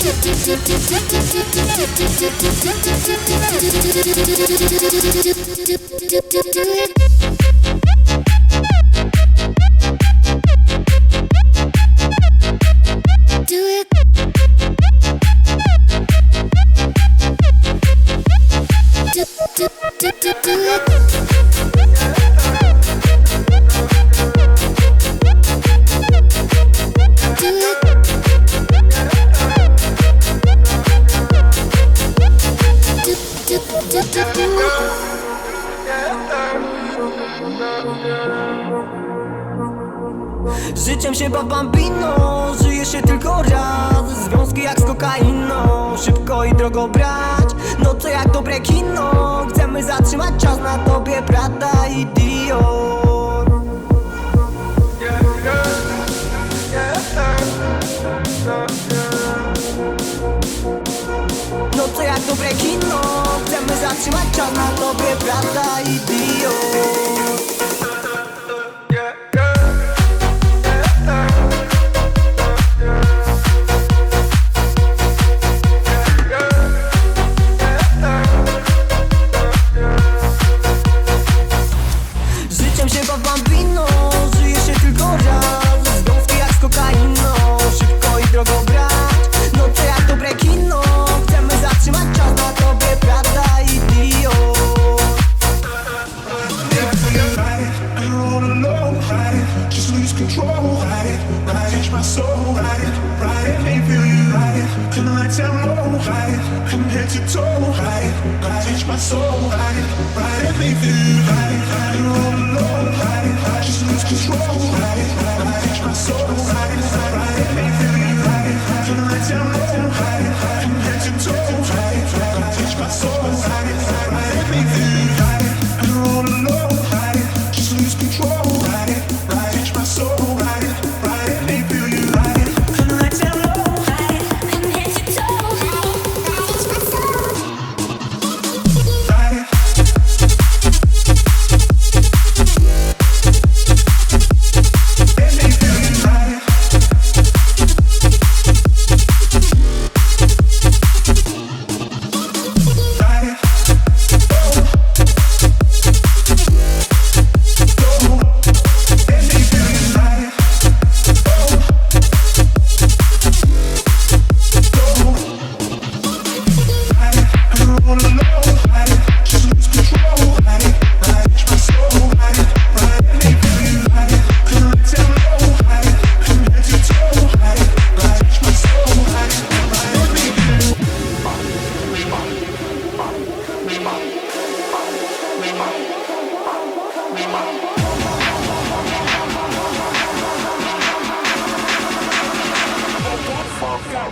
Do it. Życiem się baw bambino Żyje się tylko raz. Związki jak z kokainą Szybko i drogo brać. No to jak dobre kino Chcemy zatrzymać czas na tobie Prada i Dior No to jak dobre kino Chcemy zatrzymać czas na tobie Prada i Dior ride it, just lose control, ride it, ride it, my soul, ride it, ride it, me feel you, ride it, till the lights down low, ride it, from head to toe, ride it, ride it, my soul, ride it, ride it, me feel you, ride it, I don't wanna know, ride it, just lose control, ride it, ride it, my soul, ride it, ride it, me feel you, ride it, till the lights down low, ride it, from head to toe, ride it, ride it, my soul, ride it, ride it, me feel you, ride it, I don't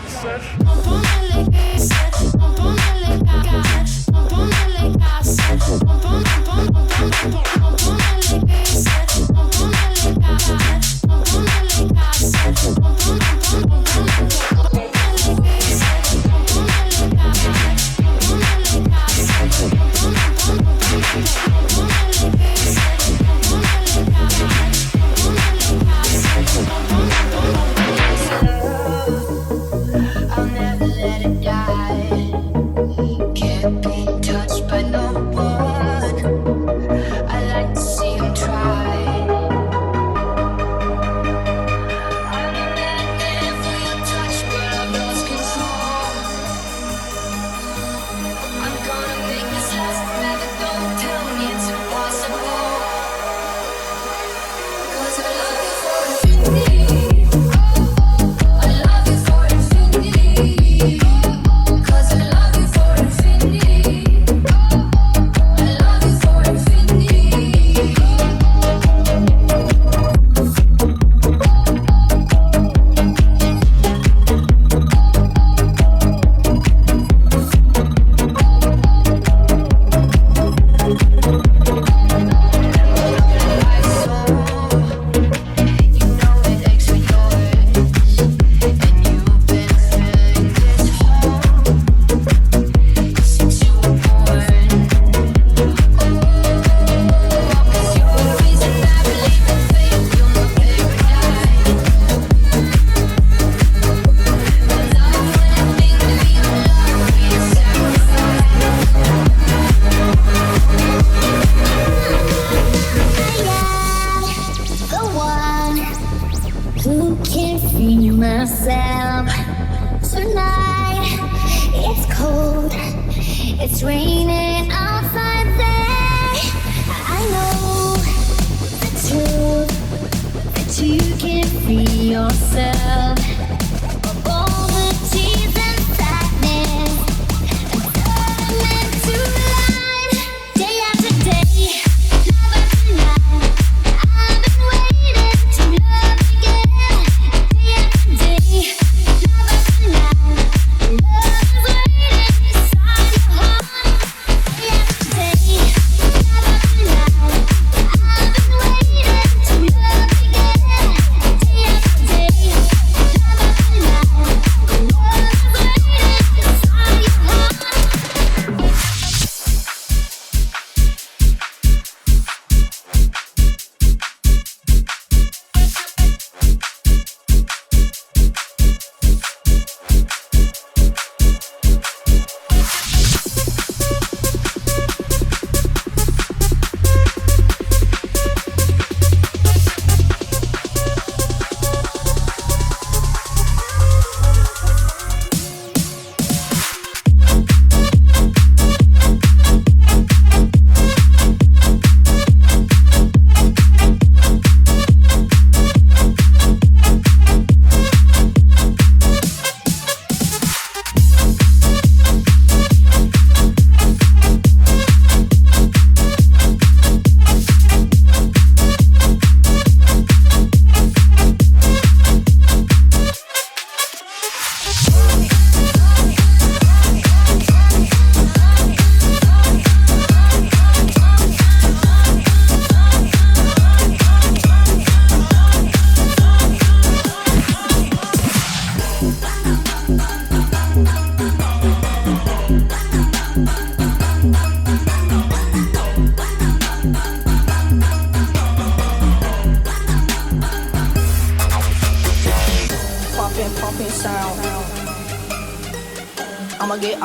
Sunset.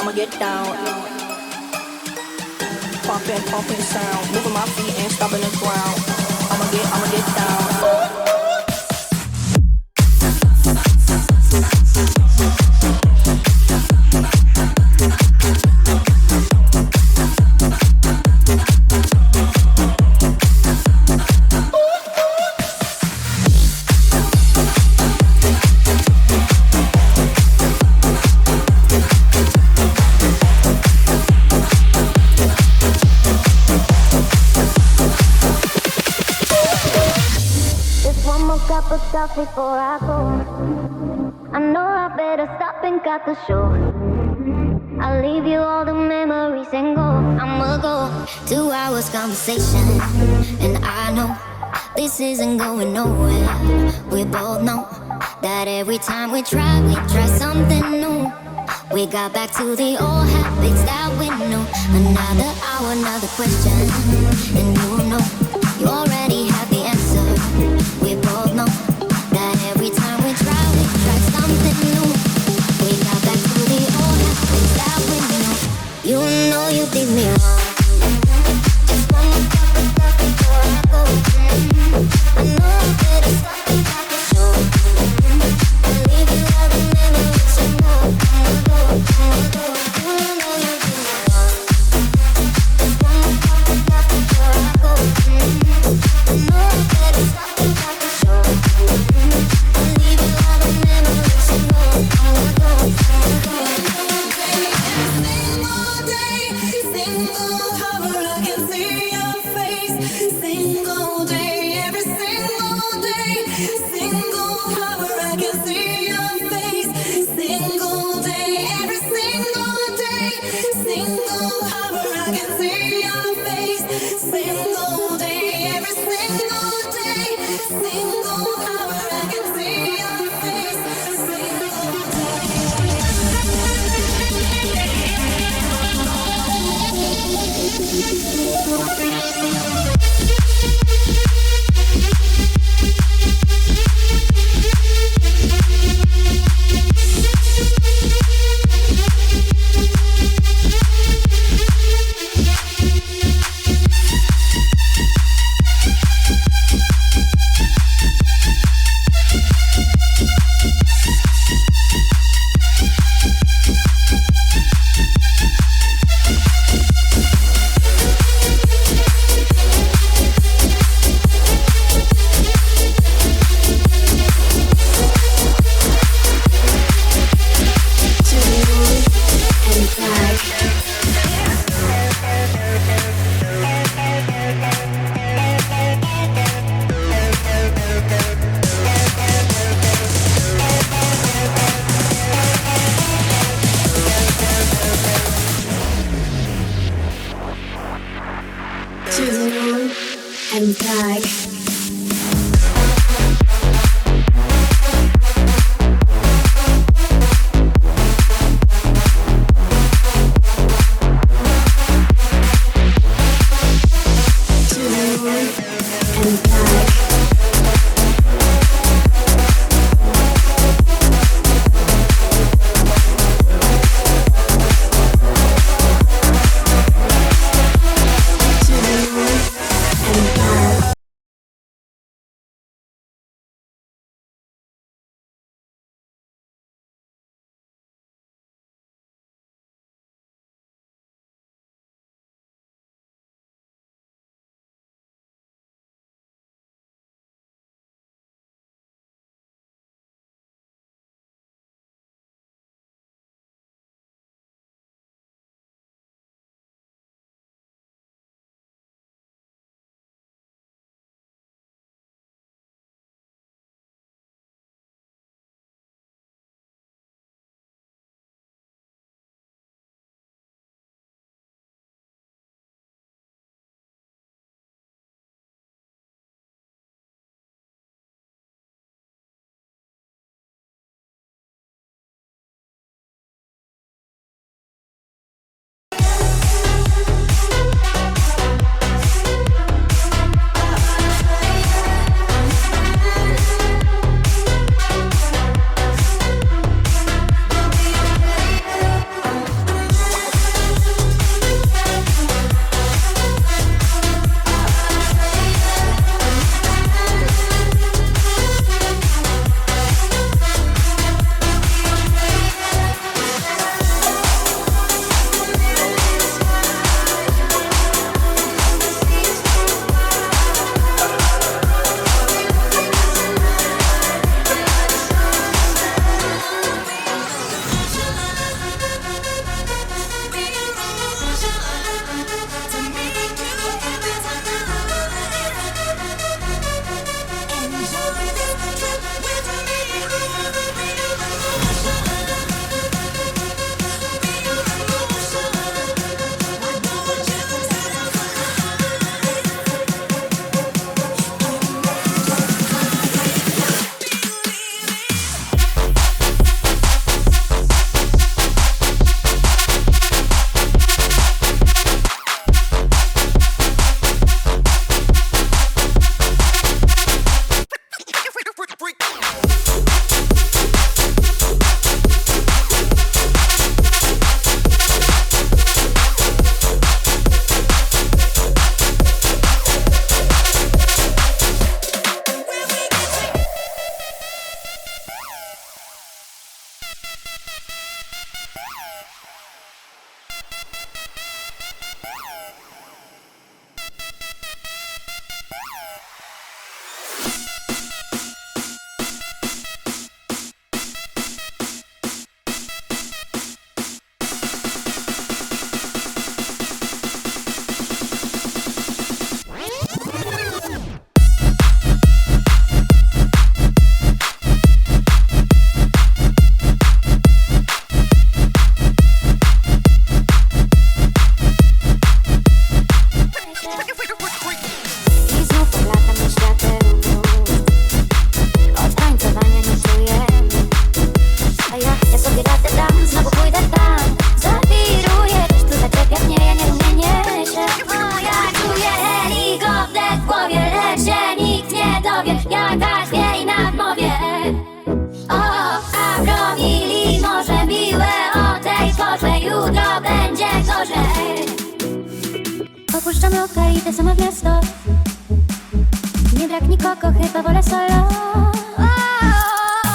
I'ma get down. Pumping, pumping sound. Moving my feet and stopping the ground. I'ma get, I'ma get down. before I go. I know I better stop and cut the show. I'll leave you all the memories and go. I'ma go two hours conversation, and I know this isn't going nowhere. We both know that every time we try, we try something new. We got back to the old habits that we knew. Another hour, another question. like. Spuszczam oka i te samo w miasto. Nie brak nikogo, chyba wolę solo.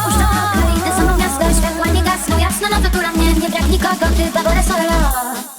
Puszczam oka i te samo w miasto. Światła nie gasną, jasno, no to tula mnie. Nie brak nikogo, chyba wolę solo.